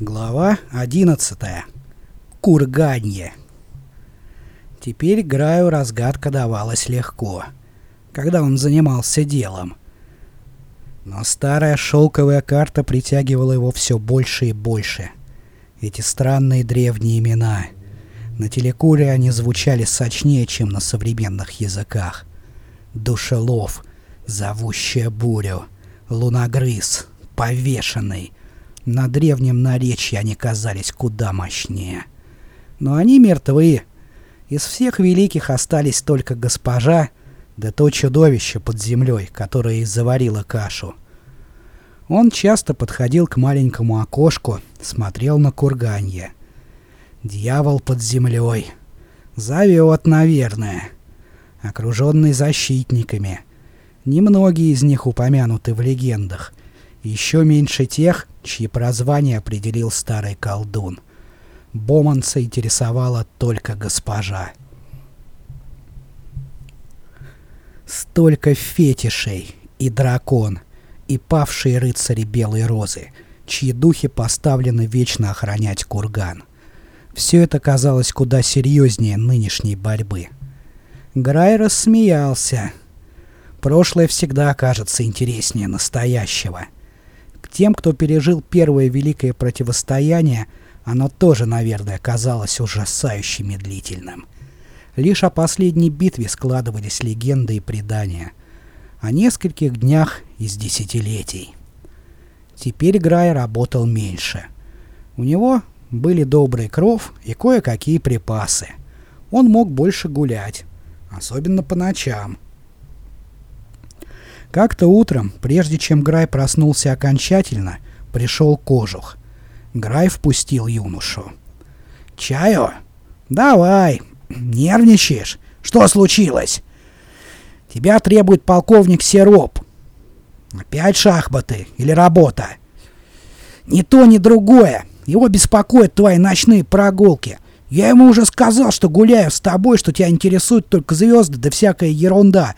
Глава 11. Курганье. Теперь Граю разгадка давалась легко, когда он занимался делом. Но старая шелковая карта притягивала его все больше и больше. Эти странные древние имена. На телекуре они звучали сочнее, чем на современных языках. Душелов, зовущая бурю, луногрыз, повешенный — на древнем наречии они казались куда мощнее. Но они мертвы. Из всех великих остались только госпожа, да то чудовище под землей, которое и заварило кашу. Он часто подходил к маленькому окошку, смотрел на курганье. Дьявол под землей. Зовет, наверное. Окруженный защитниками. Немногие из них упомянуты в легендах. Еще меньше тех, чьи прозвания определил старый колдун. Боманца интересовала только госпожа. Столько фетишей и дракон, и павшие рыцари Белой Розы, чьи духи поставлены вечно охранять курган. Все это казалось куда серьезнее нынешней борьбы. Грай рассмеялся. Прошлое всегда кажется интереснее настоящего — тем, кто пережил первое великое противостояние, оно тоже, наверное, казалось ужасающе медлительным. Лишь о последней битве складывались легенды и предания. О нескольких днях из десятилетий. Теперь Грай работал меньше. У него были добрый кров и кое-какие припасы. Он мог больше гулять, особенно по ночам. Как-то утром, прежде чем Грай проснулся окончательно, пришел кожух. Грай впустил юношу. «Чаю? Давай. Нервничаешь? Что случилось?» «Тебя требует полковник Сироп. Опять шахматы или работа?» «Ни то, ни другое. Его беспокоят твои ночные прогулки. Я ему уже сказал, что гуляю с тобой, что тебя интересуют только звезды да всякая ерунда.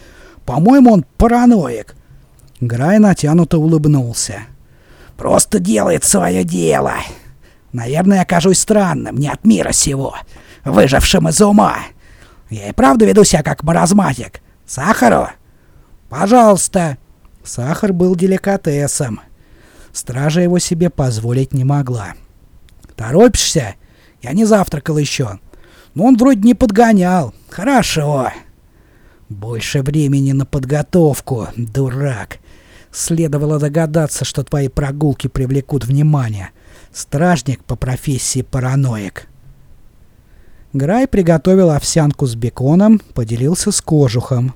По-моему, он параноик. Грай натянуто улыбнулся. Просто делает свое дело. Наверное, окажусь странным, не от мира сего, выжившим из ума. Я и правда веду себя как маразматик. Сахару? Пожалуйста. Сахар был деликатесом. Стража его себе позволить не могла. Торопишься? Я не завтракал еще. Но он вроде не подгонял. Хорошо. Больше времени на подготовку, дурак. Следовало догадаться, что твои прогулки привлекут внимание. Стражник по профессии параноик. Грай приготовил овсянку с беконом, поделился с кожухом.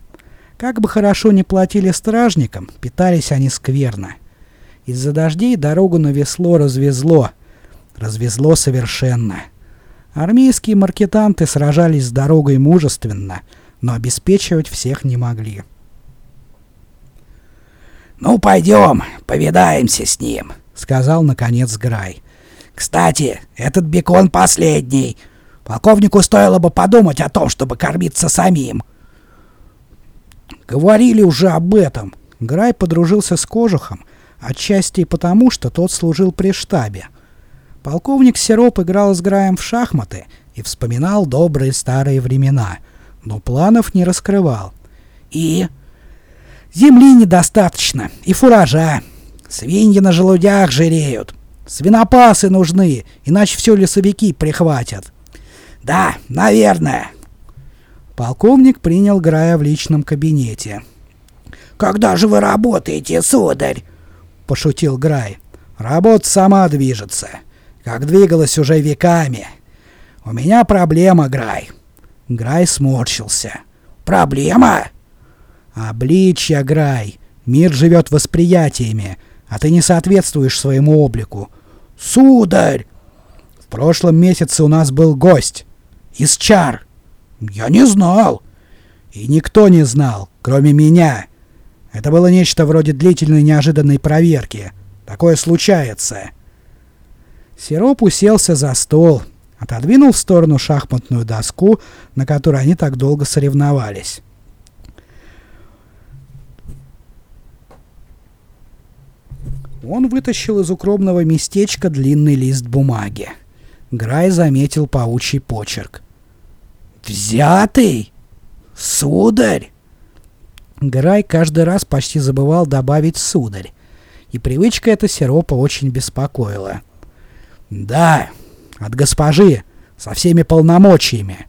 Как бы хорошо не платили стражникам, питались они скверно. Из-за дождей дорогу на весло развезло. Развезло совершенно. Армейские маркетанты сражались с дорогой мужественно — но обеспечивать всех не могли. «Ну, пойдем, повидаемся с ним», — сказал, наконец, Грай. «Кстати, этот бекон последний. Полковнику стоило бы подумать о том, чтобы кормиться самим». Говорили уже об этом. Грай подружился с Кожухом, отчасти и потому, что тот служил при штабе. Полковник Сироп играл с Граем в шахматы и вспоминал добрые старые времена — но планов не раскрывал. И... Земли недостаточно, и фуража. Свиньи на желудях жиреют. Свинопасы нужны, иначе все лесовики прихватят. Да, наверное. Полковник принял Грая в личном кабинете. «Когда же вы работаете, сударь?» — пошутил Грай. «Работа сама движется, как двигалась уже веками. У меня проблема, Грай. Грай сморщился. «Проблема?» «Обличья, Грай. Мир живет восприятиями, а ты не соответствуешь своему облику». «Сударь!» «В прошлом месяце у нас был гость. Из чар». «Я не знал». «И никто не знал, кроме меня. Это было нечто вроде длительной неожиданной проверки. Такое случается». Сироп уселся за стол, отодвинул в сторону шахматную доску, на которой они так долго соревновались. Он вытащил из укромного местечка длинный лист бумаги. Грай заметил паучий почерк. «Взятый? Сударь?» Грай каждый раз почти забывал добавить «сударь», и привычка эта Сиропа очень беспокоила. «Да, от госпожи, со всеми полномочиями».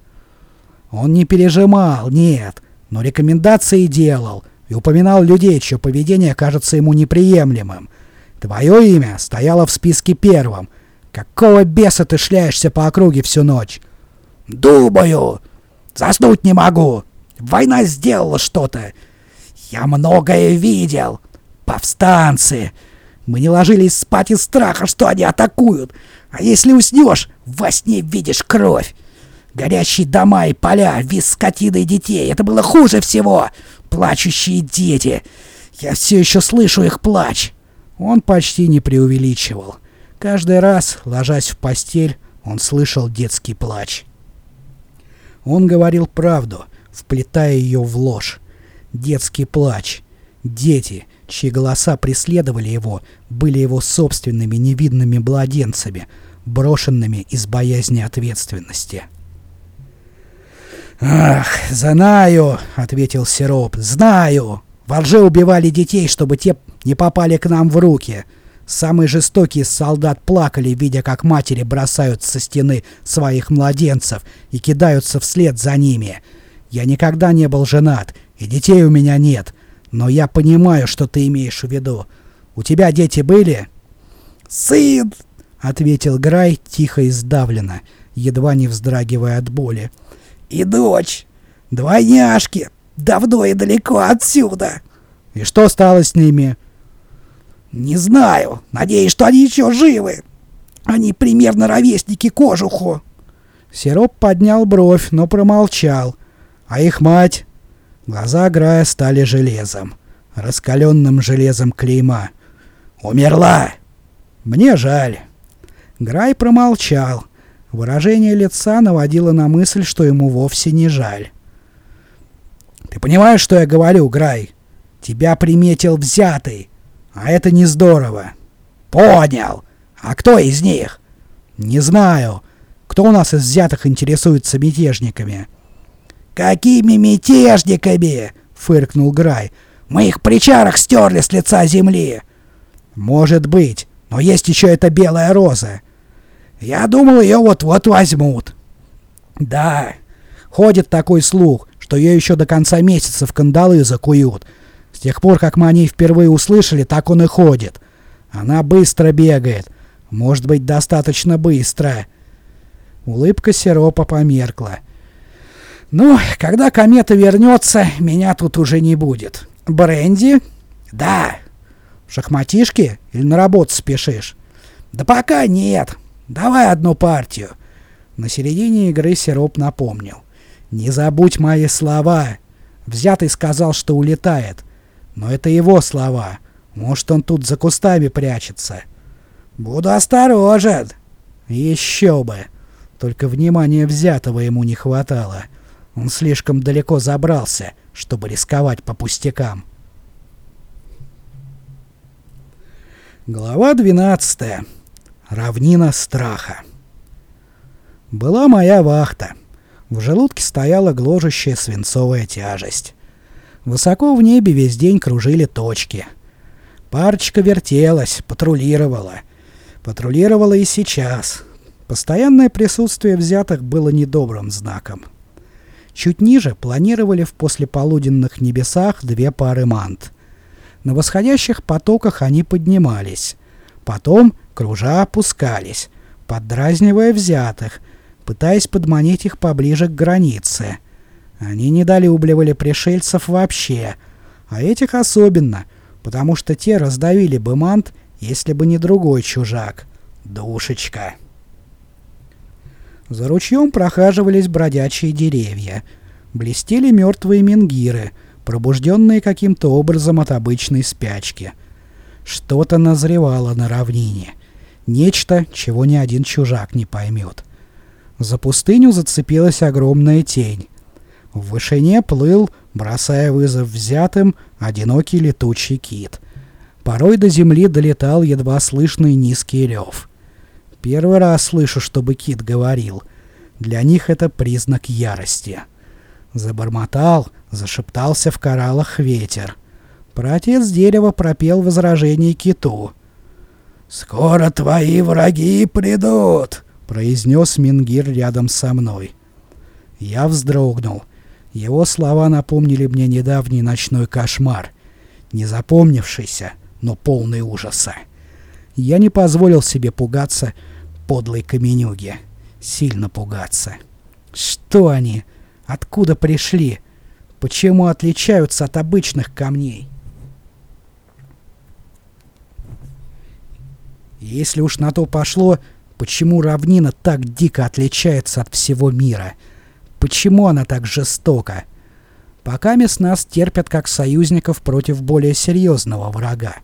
Он не пережимал, нет, но рекомендации делал и упоминал людей, чье поведение кажется ему неприемлемым. Твое имя стояло в списке первым. Какого беса ты шляешься по округе всю ночь? Думаю. Заснуть не могу. Война сделала что-то. Я многое видел. Повстанцы. Мы не ложились спать из страха, что они атакуют. А если уснешь, во сне видишь кровь. Горящие дома и поля, виз скотины и детей. Это было хуже всего. Плачущие дети. Я все еще слышу их плач. Он почти не преувеличивал. Каждый раз, ложась в постель, он слышал детский плач. Он говорил правду, вплетая ее в ложь. Детский плач. Дети, чьи голоса преследовали его, были его собственными невидными младенцами, брошенными из боязни ответственности. «Ах, знаю!» — ответил Сироп. «Знаю! Лже убивали детей, чтобы те не попали к нам в руки. Самые жестокие солдат плакали, видя, как матери бросают со стены своих младенцев и кидаются вслед за ними. Я никогда не был женат, и детей у меня нет. Но я понимаю, что ты имеешь в виду. У тебя дети были?» «Сын!» — ответил Грай тихо и сдавленно, едва не вздрагивая от боли. «И дочь! Двойняшки! Давно и далеко отсюда!» «И что стало с ними?» «Не знаю. Надеюсь, что они еще живы. Они примерно ровесники кожуху». Сироп поднял бровь, но промолчал. А их мать... Глаза Грая стали железом. Раскаленным железом клейма. «Умерла!» «Мне жаль». Грай промолчал. Выражение лица наводило на мысль, что ему вовсе не жаль. «Ты понимаешь, что я говорю, Грай? Тебя приметил взятый. А это не здорово. Понял. А кто из них? Не знаю. Кто у нас из взятых интересуется мятежниками? Какими мятежниками? Фыркнул Грай. Мы их при чарах стерли с лица земли. Может быть. Но есть еще эта белая роза. Я думал, ее вот-вот возьмут. Да. Ходит такой слух, что ее еще до конца месяца в кандалы закуют. С тех пор, как мы о ней впервые услышали, так он и ходит. Она быстро бегает. Может быть, достаточно быстро. Улыбка Сиропа померкла. Ну, когда комета вернется, меня тут уже не будет. Бренди? Да. Шахматишки? Или на работу спешишь? Да пока нет. Давай одну партию. На середине игры Сироп напомнил. Не забудь мои слова. Взятый сказал, что улетает. Но это его слова. Может, он тут за кустами прячется. Буду осторожен. Еще бы. Только внимания взятого ему не хватало. Он слишком далеко забрался, чтобы рисковать по пустякам. Глава 12. Равнина страха. Была моя вахта. В желудке стояла гложущая свинцовая тяжесть. Высоко в небе весь день кружили точки. Парочка вертелась, патрулировала. Патрулировала и сейчас. Постоянное присутствие взятых было недобрым знаком. Чуть ниже планировали в послеполуденных небесах две пары мант. На восходящих потоках они поднимались. Потом, кружа, опускались, поддразнивая взятых, пытаясь подманить их поближе к границе. Они недолюбливали пришельцев вообще, а этих особенно, потому что те раздавили бы мант, если бы не другой чужак. Душечка. За ручьем прохаживались бродячие деревья. Блестели мертвые менгиры, пробужденные каким-то образом от обычной спячки. Что-то назревало на равнине. Нечто, чего ни один чужак не поймет. За пустыню зацепилась огромная тень. В вышине плыл, бросая вызов взятым, одинокий летучий кит. Порой до земли долетал едва слышный низкий рев. Первый раз слышу, чтобы кит говорил. Для них это признак ярости. Забормотал, зашептался в кораллах ветер. Протец дерева пропел возражение киту. «Скоро твои враги придут!» — произнес Мингир рядом со мной. Я вздрогнул. Его слова напомнили мне недавний ночной кошмар. Не запомнившийся, но полный ужаса. Я не позволил себе пугаться подлой каменюги. Сильно пугаться. Что они? Откуда пришли? Почему отличаются от обычных камней? Если уж на то пошло, почему равнина так дико отличается от всего мира? Почему она так жестока? Пока мест нас терпят как союзников против более серьезного врага.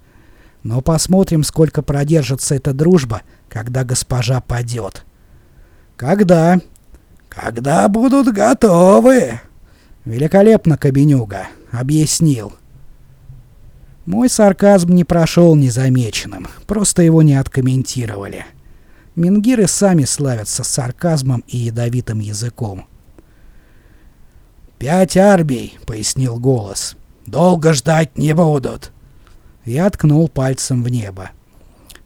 Но посмотрим, сколько продержится эта дружба, когда госпожа падет. Когда? Когда будут готовы. Великолепно, Кабенюга. Объяснил. Мой сарказм не прошел незамеченным, просто его не откомментировали. Мингиры сами славятся сарказмом и ядовитым языком. «Пять арбий», — пояснил голос. «Долго ждать не будут». Я ткнул пальцем в небо.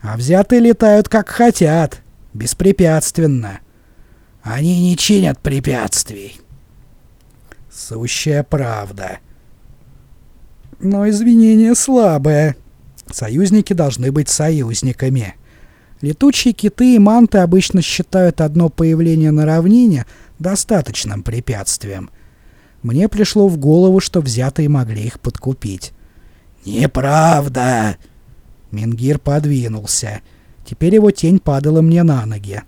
«А взятые летают как хотят, беспрепятственно. Они не чинят препятствий». Сущая правда. Но извинение слабое. Союзники должны быть союзниками. Летучие киты и манты обычно считают одно появление на равнине достаточным препятствием. Мне пришло в голову, что взятые могли их подкупить. «Неправда!» Мингир подвинулся. Теперь его тень падала мне на ноги.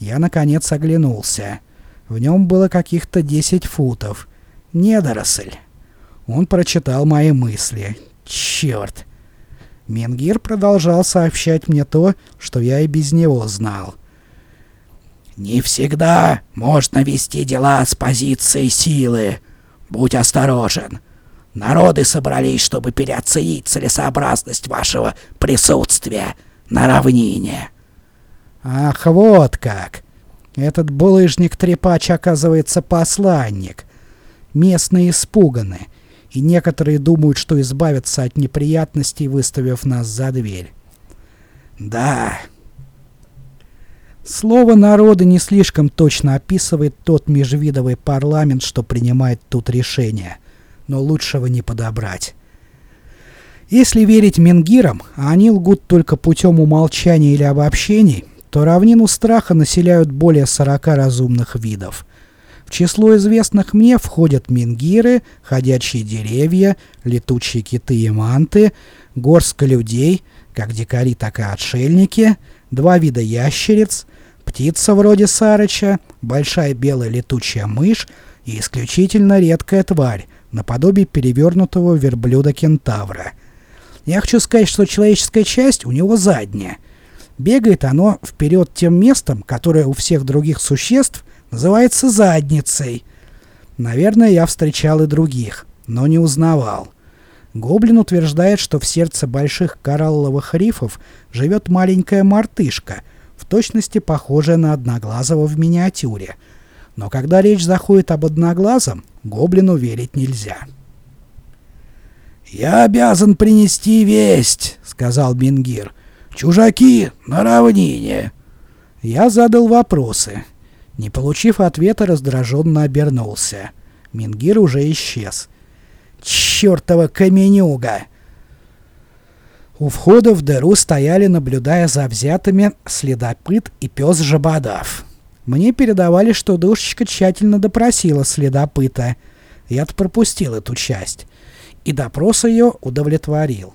Я, наконец, оглянулся. В нем было каких-то 10 футов. Недоросль. Он прочитал мои мысли. Черт! Менгир продолжал сообщать мне то, что я и без него знал. «Не всегда можно вести дела с позиции силы. Будь осторожен. Народы собрались, чтобы переоценить целесообразность вашего присутствия на равнине». «Ах, вот как! Этот булыжник-трепач, оказывается, посланник. Местные испуганы и некоторые думают, что избавятся от неприятностей, выставив нас за дверь. Да. Слово народа не слишком точно описывает тот межвидовый парламент, что принимает тут решения, но лучшего не подобрать. Если верить Менгирам, а они лгут только путем умолчания или обобщений, то равнину страха населяют более 40 разумных видов – в число известных мне входят мингиры, ходячие деревья, летучие киты и манты, горстка людей, как дикари, так и отшельники, два вида ящериц, птица вроде сарыча, большая белая летучая мышь и исключительно редкая тварь, наподобие перевернутого верблюда-кентавра. Я хочу сказать, что человеческая часть у него задняя. Бегает оно вперед тем местом, которое у всех других существ Называется задницей. Наверное, я встречал и других, но не узнавал. Гоблин утверждает, что в сердце больших коралловых рифов живет маленькая мартышка, в точности похожая на одноглазого в миниатюре. Но когда речь заходит об одноглазом, гоблину верить нельзя. «Я обязан принести весть», — сказал Бингир. «Чужаки на равнине». Я задал вопросы. Не получив ответа, раздраженно обернулся. Мингир уже исчез. «Чёртова каменюга!» У входа в дыру стояли, наблюдая за взятыми, следопыт и пес Жабодав. Мне передавали, что душечка тщательно допросила следопыта. Я-то пропустил эту часть. И допрос ее удовлетворил.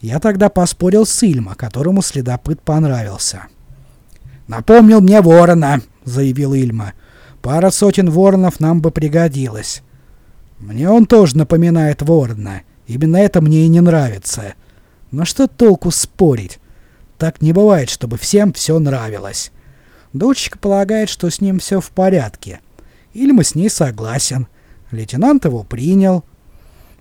Я тогда поспорил с Ильма, которому следопыт понравился. «Напомнил мне ворона», — заявил Ильма. «Пара сотен воронов нам бы пригодилась». «Мне он тоже напоминает ворона. Именно это мне и не нравится. Но что толку спорить? Так не бывает, чтобы всем все нравилось». Дочка полагает, что с ним все в порядке. Ильма с ней согласен. Лейтенант его принял.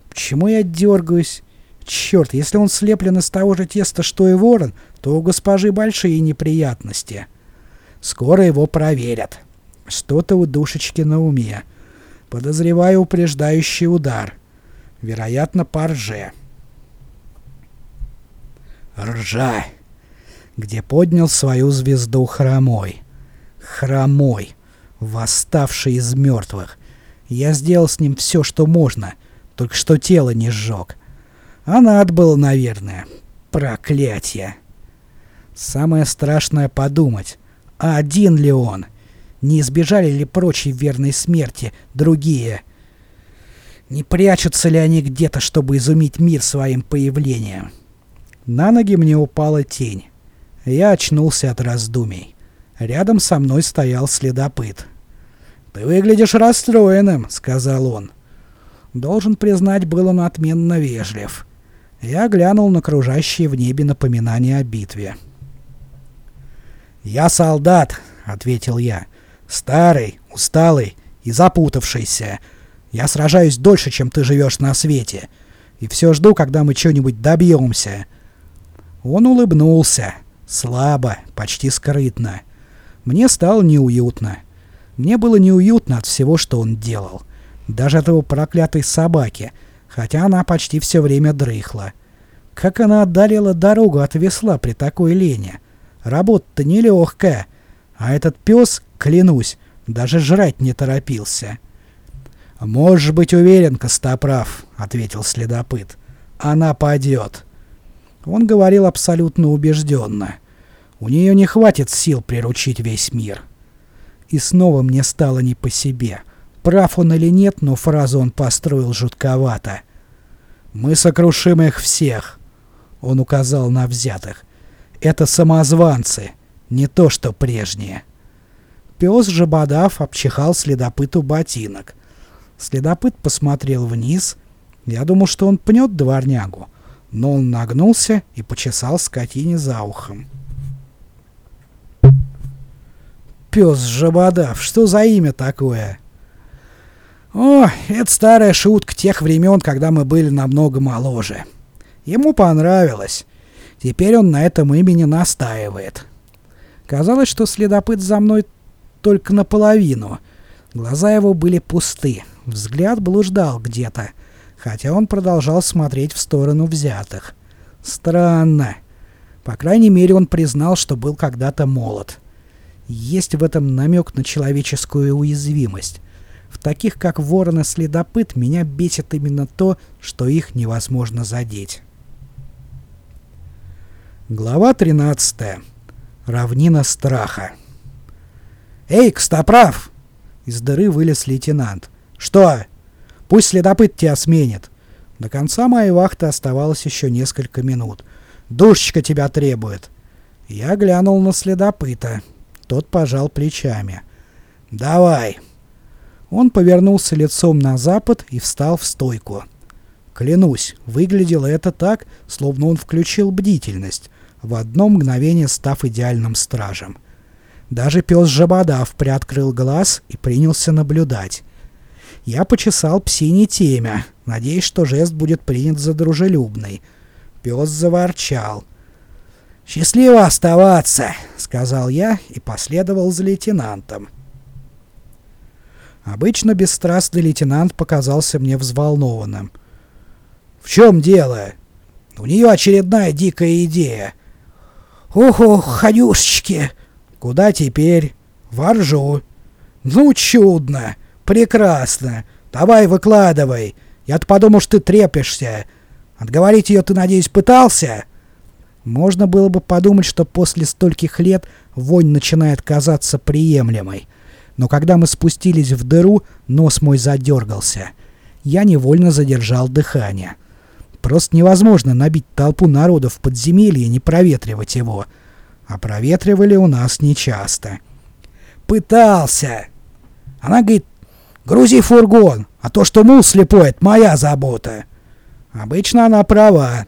Почему я дергаюсь? Черт, если он слеплен из того же теста, что и ворон, то у госпожи большие неприятности. Скоро его проверят. Что-то у душечки на уме. Подозреваю упреждающий удар. Вероятно, по рже. Ржа! Где поднял свою звезду хромой. Хромой, восставший из мертвых. Я сделал с ним все, что можно, только что тело не сжег. А надо было, наверное. Проклятие. Самое страшное подумать, а один ли он? Не избежали ли прочей верной смерти другие? Не прячутся ли они где-то, чтобы изумить мир своим появлением? На ноги мне упала тень. Я очнулся от раздумий. Рядом со мной стоял следопыт. «Ты выглядишь расстроенным», — сказал он. Должен признать, был он отменно вежлив. Я глянул на кружащие в небе напоминания о битве. «Я солдат», — ответил я. «Старый, усталый и запутавшийся. Я сражаюсь дольше, чем ты живешь на свете. И все жду, когда мы что-нибудь добьемся». Он улыбнулся. Слабо, почти скрытно. Мне стало неуютно. Мне было неуютно от всего, что он делал. Даже от его проклятой собаки, хотя она почти все время дрыхла. Как она отдалила дорогу от весла при такой лени. Работа-то нелегкая. А этот пес, клянусь, даже жрать не торопился. «Можешь быть уверен, Костоправ», — ответил следопыт. «Она падет». Он говорил абсолютно убежденно. У нее не хватит сил приручить весь мир. И снова мне стало не по себе. Прав он или нет, но фразу он построил жутковато. «Мы сокрушим их всех», — он указал на взятых. Это самозванцы, не то что прежние. Пес, жабодав, обчихал следопыту ботинок. Следопыт посмотрел вниз. Я думал, что он пнет дворнягу, но он нагнулся и почесал скотине за ухом. Пес жабодав, что за имя такое? О, это старая шутка тех времен, когда мы были намного моложе. Ему понравилось. Теперь он на этом имени настаивает. Казалось, что следопыт за мной только наполовину. Глаза его были пусты, взгляд блуждал где-то, хотя он продолжал смотреть в сторону взятых. Странно. По крайней мере, он признал, что был когда-то молод. Есть в этом намек на человеческую уязвимость. В таких, как ворон и следопыт, меня бесит именно то, что их невозможно задеть. Глава 13. Равнина страха. «Эй, Костоправ!» Из дыры вылез лейтенант. «Что? Пусть следопыт тебя сменит». До конца моей вахты оставалось еще несколько минут. «Душечка тебя требует». Я глянул на следопыта. Тот пожал плечами. «Давай». Он повернулся лицом на запад и встал в стойку. Клянусь, выглядело это так, словно он включил бдительность, в одно мгновение став идеальным стражем. Даже пес Жабодав приоткрыл глаз и принялся наблюдать. Я почесал псине темя, надеясь, что жест будет принят за дружелюбный. Пес заворчал. «Счастливо оставаться!» — сказал я и последовал за лейтенантом. Обычно бесстрастный лейтенант показался мне взволнованным. «В чем дело?» «У нее очередная дикая идея. «Ох-ох, Ханюшечки!» «Куда теперь?» «Воржу». «Ну, чудно! Прекрасно! Давай выкладывай! Я-то подумал, что ты трепишься. Отговорить ее ты, надеюсь, пытался?» Можно было бы подумать, что после стольких лет вонь начинает казаться приемлемой. Но когда мы спустились в дыру, нос мой задергался. Я невольно задержал дыхание. Просто невозможно набить толпу народа в подземелье и не проветривать его. А проветривали у нас нечасто. Пытался. Она говорит, грузи фургон, а то, что мул слепой, это моя забота. Обычно она права.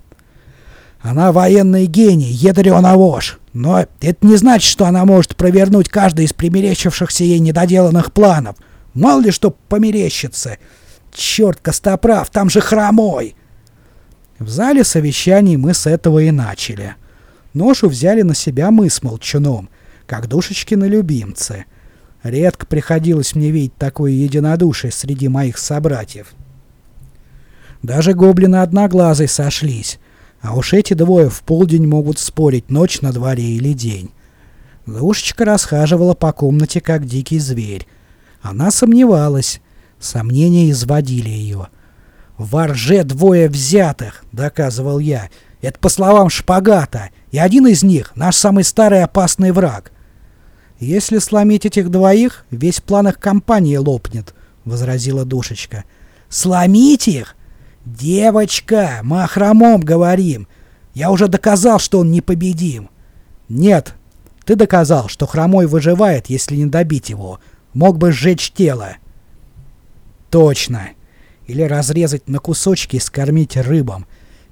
Она военный гений, ядрёна вошь. Но это не значит, что она может провернуть каждый из примерещившихся ей недоделанных планов. Мало ли что померещится. Черт, Костоправ, там же хромой. В зале совещаний мы с этого и начали. Ношу взяли на себя мы с молчуном, как душечкины любимцы. Редко приходилось мне видеть такое единодушие среди моих собратьев. Даже гоблины одноглазые сошлись, а уж эти двое в полдень могут спорить, ночь на дворе или день. Душечка расхаживала по комнате, как дикий зверь. Она сомневалась. Сомнения изводили ее. «В Орже двое взятых», — доказывал я. «Это по словам Шпагата, и один из них — наш самый старый опасный враг». «Если сломить этих двоих, весь план их компании лопнет», — возразила Душечка. «Сломить их? Девочка, мы о хромом говорим. Я уже доказал, что он непобедим». «Нет, ты доказал, что хромой выживает, если не добить его. Мог бы сжечь тело». «Точно или разрезать на кусочки и скормить рыбам,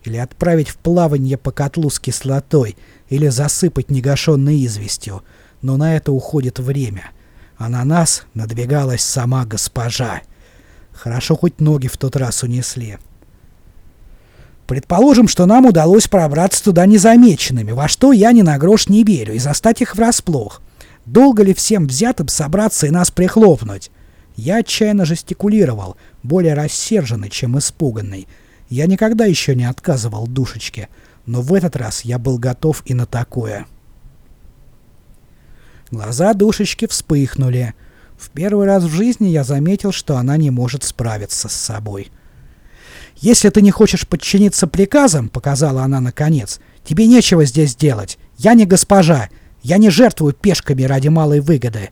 или отправить в плавание по котлу с кислотой, или засыпать негашенной известью, но на это уходит время. А на нас надвигалась сама госпожа. Хорошо хоть ноги в тот раз унесли. Предположим, что нам удалось пробраться туда незамеченными, во что я ни на грош не верю, и застать их врасплох. Долго ли всем взятым собраться и нас прихлопнуть? Я отчаянно жестикулировал, более рассерженный, чем испуганный. Я никогда еще не отказывал душечке, но в этот раз я был готов и на такое. Глаза душечки вспыхнули. В первый раз в жизни я заметил, что она не может справиться с собой. «Если ты не хочешь подчиниться приказам, — показала она наконец, — тебе нечего здесь делать. Я не госпожа. Я не жертвую пешками ради малой выгоды.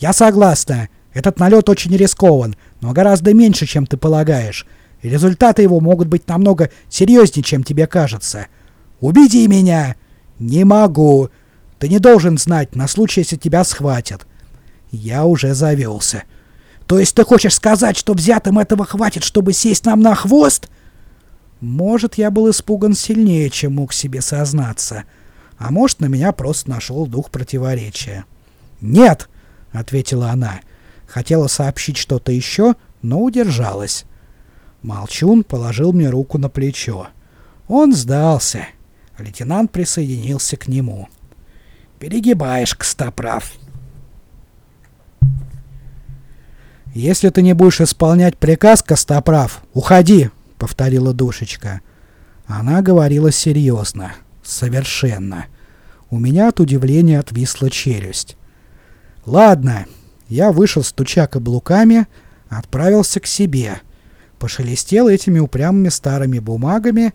Я согласна. Этот налет очень рискован, но гораздо меньше, чем ты полагаешь. И результаты его могут быть намного серьезнее, чем тебе кажется. Убеди меня! Не могу. Ты не должен знать, на случай, если тебя схватят. Я уже завелся. То есть ты хочешь сказать, что взятым этого хватит, чтобы сесть нам на хвост? Может, я был испуган сильнее, чем мог себе сознаться. А может, на меня просто нашел дух противоречия. «Нет!» — ответила она. — Хотела сообщить что-то еще, но удержалась. Молчун положил мне руку на плечо. Он сдался. Лейтенант присоединился к нему. «Перегибаешь, Костоправ». «Если ты не будешь исполнять приказ, Костоправ, уходи!» — повторила душечка. Она говорила серьезно. Совершенно. У меня от удивления отвисла челюсть. «Ладно, я вышел, стуча каблуками, отправился к себе. Пошелестел этими упрямыми старыми бумагами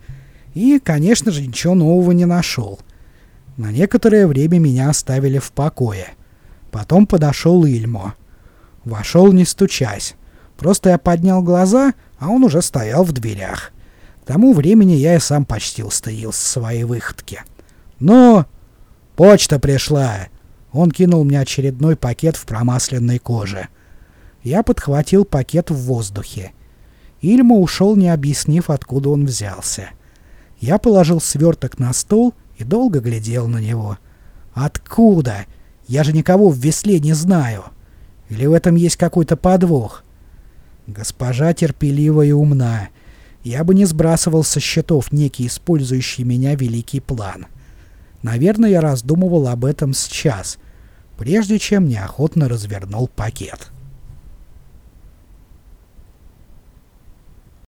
и, конечно же, ничего нового не нашел. На некоторое время меня оставили в покое. Потом подошел Ильмо. Вошел не стучась. Просто я поднял глаза, а он уже стоял в дверях. К тому времени я и сам почти устоял с своей выходки. «Ну, почта пришла!» Он кинул мне очередной пакет в промасленной коже. Я подхватил пакет в воздухе. Ильма ушел, не объяснив, откуда он взялся. Я положил сверток на стол и долго глядел на него. «Откуда? Я же никого в весле не знаю. Или в этом есть какой-то подвох?» Госпожа терпелива и умна. Я бы не сбрасывал со счетов некий использующий меня великий план. Наверное, я раздумывал об этом с час, прежде чем неохотно развернул пакет.